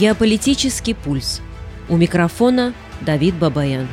Геополитический пульс. У микрофона Давид Бабаян.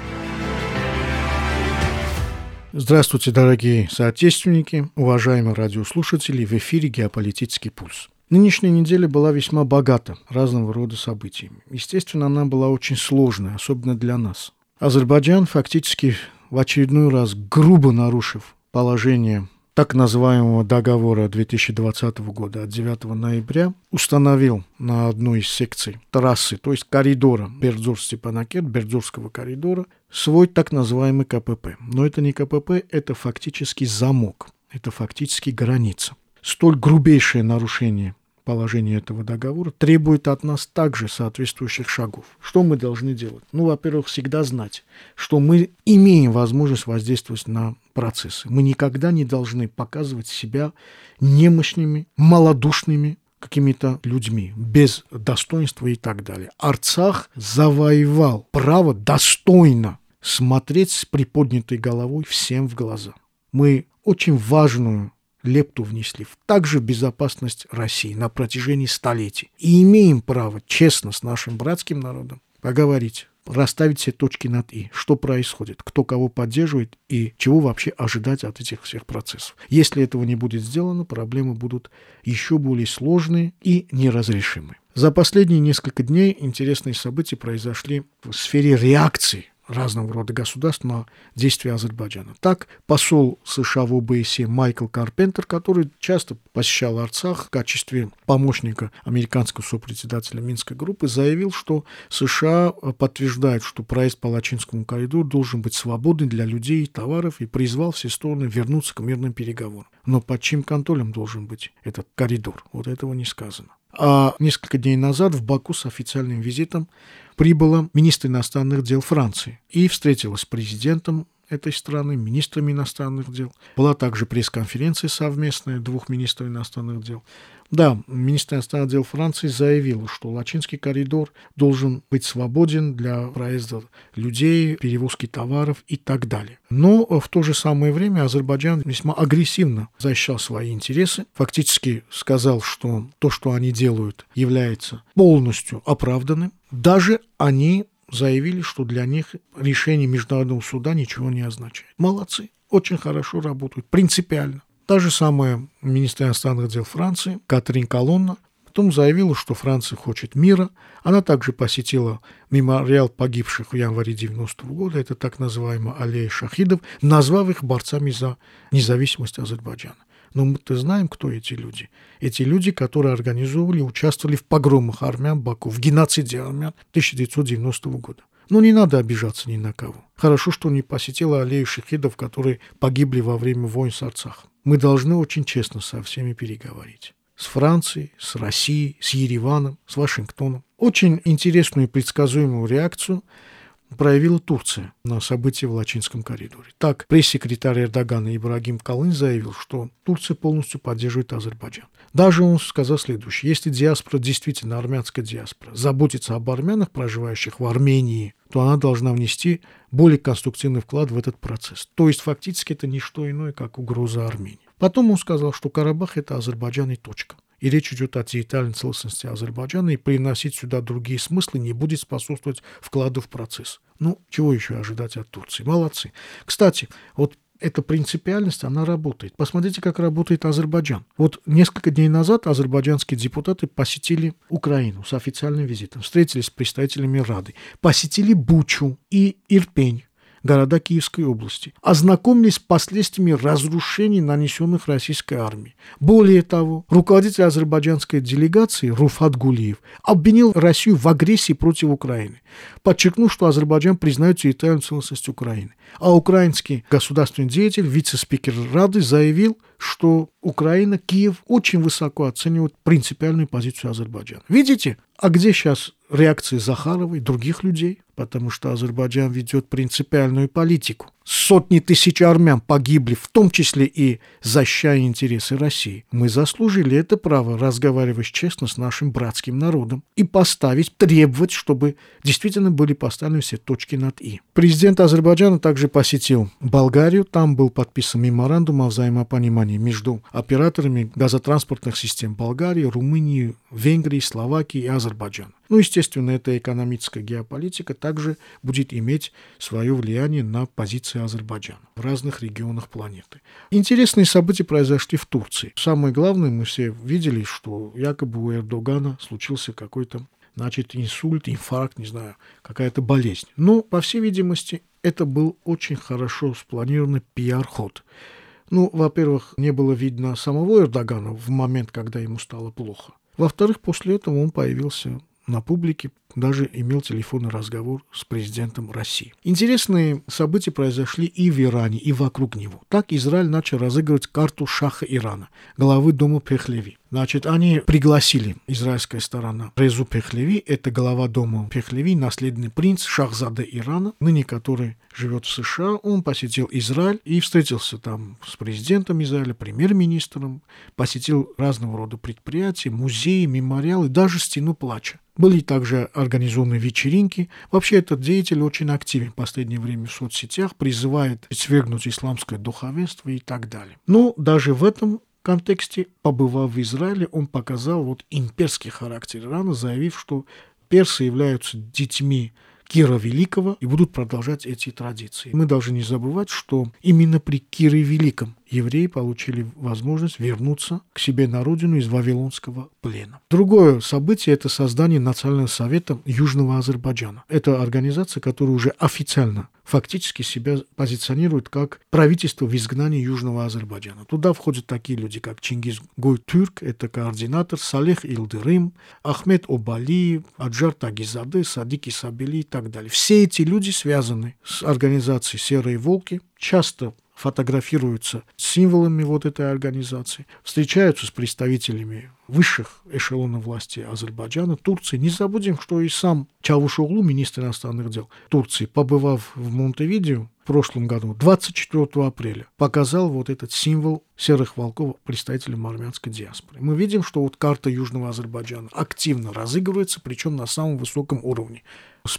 Здравствуйте, дорогие соотечественники, уважаемые радиослушатели, в эфире «Геополитический пульс». Нынешняя неделя была весьма богата разного рода событиями. Естественно, она была очень сложная, особенно для нас. Азербайджан фактически в очередной раз грубо нарушив положение так называемого договора 2020 года от 9 ноября установил на одной из секций трассы, то есть коридора Бердзур-Степанакерт, Бердзурского коридора, свой так называемый КПП. Но это не КПП, это фактически замок, это фактически граница. Столь грубейшее нарушение положение этого договора требует от нас также соответствующих шагов. Что мы должны делать? Ну, во-первых, всегда знать, что мы имеем возможность воздействовать на процессы. Мы никогда не должны показывать себя немощными, малодушными какими-то людьми, без достоинства и так далее. Арцах завоевал право достойно смотреть с приподнятой головой всем в глаза. Мы очень важную лепту внесли в также безопасность России на протяжении столетий. И имеем право честно с нашим братским народом поговорить, расставить все точки над «и», что происходит, кто кого поддерживает и чего вообще ожидать от этих всех процессов. Если этого не будет сделано, проблемы будут еще более сложные и неразрешимые. За последние несколько дней интересные события произошли в сфере реакции разного рода государств на действия Азербайджана. Так, посол США в ОБСЕ Майкл Карпентер, который часто посещал Арцах в качестве помощника американского сопредседателя Минской группы, заявил, что США подтверждает, что проезд по Лачинскому коридору должен быть свободный для людей и товаров и призвал все стороны вернуться к мирным переговорам. Но под чьим контролем должен быть этот коридор? Вот этого не сказано. А несколько дней назад в Баку с официальным визитом прибыла министр иностранных дел Франции и встретилась с президентом этой страны, министрами иностранных дел. Была также пресс-конференция совместная двух министров иностранных дел. Да, министр иностранных дел Франции заявил, что Лачинский коридор должен быть свободен для проезда людей, перевозки товаров и так далее. Но в то же самое время Азербайджан весьма агрессивно защищал свои интересы, фактически сказал, что то, что они делают, является полностью оправданным. Даже они заявили, что для них решение Международного суда ничего не означает. Молодцы, очень хорошо работают, принципиально. Та же самая министр иностранных дел Франции Катрин Колонна потом заявила, что Франция хочет мира. Она также посетила мемориал погибших в январе 90 -го года, это так называемая аллея шахидов, назвав их борцами за независимость Азербайджана. Но мы-то знаем, кто эти люди. Эти люди, которые организовывали, участвовали в погромах армян Баку, в геноциде армян 1990 года. Но не надо обижаться ни на кого. Хорошо, что не посетила аллею шахидов, которые погибли во время войн с Арцахом. Мы должны очень честно со всеми переговорить. С Францией, с Россией, с Ереваном, с Вашингтоном. Очень интересную и предсказуемую реакцию проявила Турция на события в Лачинском коридоре. Так, пресс-секретарь Эрдогана Ибрагим Калын заявил, что Турция полностью поддерживает Азербайджан. Даже он сказал следующее. Если диаспора, действительно армянская диаспора, заботится об армянах, проживающих в Армении, то она должна внести более конструктивный вклад в этот процесс. То есть фактически это не что иное, как угроза Армении. Потом он сказал, что Карабах – это Азербайджан и точка. И речь идет о территориальной целостности Азербайджана, и приносить сюда другие смыслы не будет способствовать вкладу в процесс. Ну, чего еще ожидать от Турции? Молодцы. Кстати, вот эта принципиальность, она работает. Посмотрите, как работает Азербайджан. Вот несколько дней назад азербайджанские депутаты посетили Украину с официальным визитом, встретились с представителями Рады, посетили Бучу и Ирпень, города Киевской области, ознакомились с последствиями разрушений, нанесенных российской армией. Более того, руководитель азербайджанской делегации Руфат Гулиев обвинил Россию в агрессии против Украины, подчеркнув, что Азербайджан признает территориальную целостность Украины. А украинский государственный деятель, вице-спикер Рады, заявил, что Украина, Киев очень высоко оценивают принципиальную позицию Азербайджана. Видите, а где сейчас реакции Захаровой, других людей? Потому что Азербайджан ведет принципиальную политику сотни тысяч армян погибли, в том числе и защищая интересы России. Мы заслужили это право разговаривать честно с нашим братским народом и поставить, требовать, чтобы действительно были поставлены все точки над «и». Президент Азербайджана также посетил Болгарию. Там был подписан меморандум о взаимопонимании между операторами газотранспортных систем Болгарии, Румынии, Венгрии, Словакии и Азербайджана. Ну, естественно, эта экономическая геополитика также будет иметь свое влияние на позиции Азербайджана в разных регионах планеты. Интересные события произошли в Турции. Самое главное, мы все видели, что якобы у Эрдогана случился какой-то значит, инсульт, инфаркт, не знаю, какая-то болезнь. Но, по всей видимости, это был очень хорошо спланированный пиар-ход. Ну, во-первых, не было видно самого Эрдогана в момент, когда ему стало плохо. Во-вторых, после этого он появился на публике, даже имел телефонный разговор с президентом России. Интересные события произошли и в Иране, и вокруг него. Так Израиль начал разыгрывать карту шаха Ирана, главы дома Пехлеви. Значит, они пригласили, израильская сторона, Резу Пехлеви, это глава дома Пехлеви, наследный принц Шахзаде Ирана, ныне который живет в США. Он посетил Израиль и встретился там с президентом Израиля, премьер-министром, посетил разного рода предприятия, музеи, мемориалы, даже стену плача. Были также организованы вечеринки. Вообще этот деятель очень активен в последнее время в соцсетях, призывает свергнуть исламское духовенство и так далее. Но даже в этом контексте, побывав в Израиле, он показал вот имперский характер Ирана, заявив, что персы являются детьми Кира Великого и будут продолжать эти традиции. Мы должны не забывать, что именно при Кире Великом евреи получили возможность вернуться к себе на родину из Вавилонского плена. Другое событие – это создание Национального совета Южного Азербайджана. Это организация, которая уже официально фактически себя позиционирует как правительство в изгнании Южного Азербайджана. Туда входят такие люди, как Чингиз Гойтюрк, это координатор, Салех Илдырым, Ахмед Обали, Аджар Тагизаде, Садик Исабели и так далее. Все эти люди связаны с организацией «Серые волки», часто фотографируются с символами вот этой организации, встречаются с представителями высших эшелонов власти Азербайджана, Турции. Не забудем, что и сам Чавушоглу, министр иностранных дел Турции, побывав в Монтевидео в прошлом году, 24 апреля, показал вот этот символ серых волков представителям армянской диаспоры. Мы видим, что вот карта Южного Азербайджана активно разыгрывается, причем на самом высоком уровне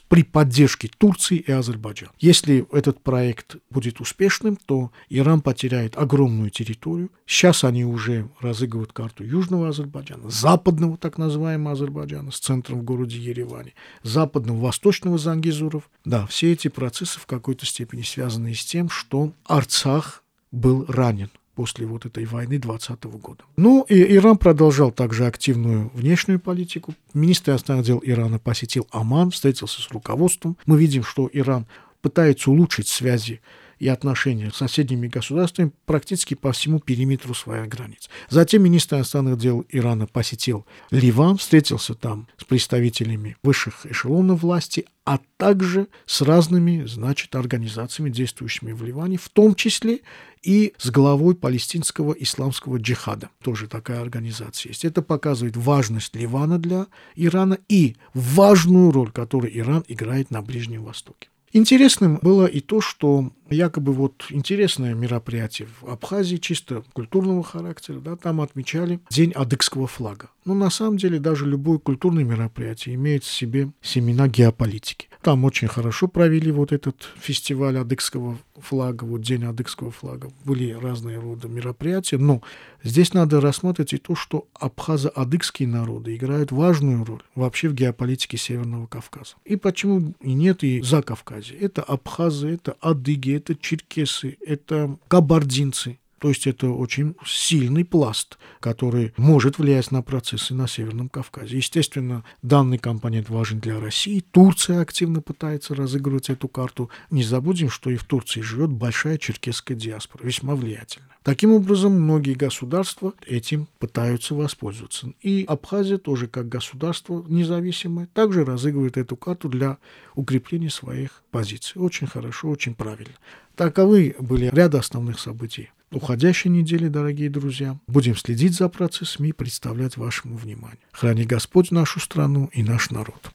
при поддержке Турции и Азербайджана. Если этот проект будет успешным, то Иран потеряет огромную территорию. Сейчас они уже разыгрывают карту Южного Азербайджана, западного так называемого Азербайджана с центром в городе Ереване, западного, восточного Зангизуров. Да, все эти процессы в какой-то степени связаны с тем, что Арцах был ранен после вот этой войны 2020 года. Ну и Иран продолжал также активную внешнюю политику. Министр иностранных дел Ирана посетил Оман, встретился с руководством. Мы видим, что Иран пытается улучшить связи и отношения с соседними государствами практически по всему периметру своих границ. Затем министр иностранных дел Ирана посетил Ливан, встретился там с представителями высших эшелонов власти, а также с разными, значит, организациями, действующими в Ливане, в том числе и с главой палестинского исламского джихада. Тоже такая организация есть. Это показывает важность Ливана для Ирана и важную роль, которую Иран играет на Ближнем Востоке. Интересным было и то, что якобы вот интересное мероприятие в Абхазии, чисто культурного характера, да, там отмечали День адыгского флага. Но на самом деле даже любое культурное мероприятие имеет в себе семена геополитики. Там очень хорошо провели вот этот фестиваль адыгского флага, вот День адыгского флага. Были разные рода мероприятия, но здесь надо рассматривать и то, что абхазо-адыгские народы играют важную роль вообще в геополитике Северного Кавказа. И почему и нет и за Кавказе. Это абхазы, это адыги, это черкесы, это кабардинцы. То есть это очень сильный пласт, который может влиять на процессы на Северном Кавказе. Естественно, данный компонент важен для России. Турция активно пытается разыгрывать эту карту. Не забудем, что и в Турции живет большая черкесская диаспора, весьма влиятельная. Таким образом, многие государства этим пытаются воспользоваться. И Абхазия тоже как государство независимое также разыгрывает эту карту для укрепления своих позиций. Очень хорошо, очень правильно. Таковы были ряд основных событий уходящей недели, дорогие друзья. Будем следить за процессами и представлять вашему вниманию. Храни Господь нашу страну и наш народ.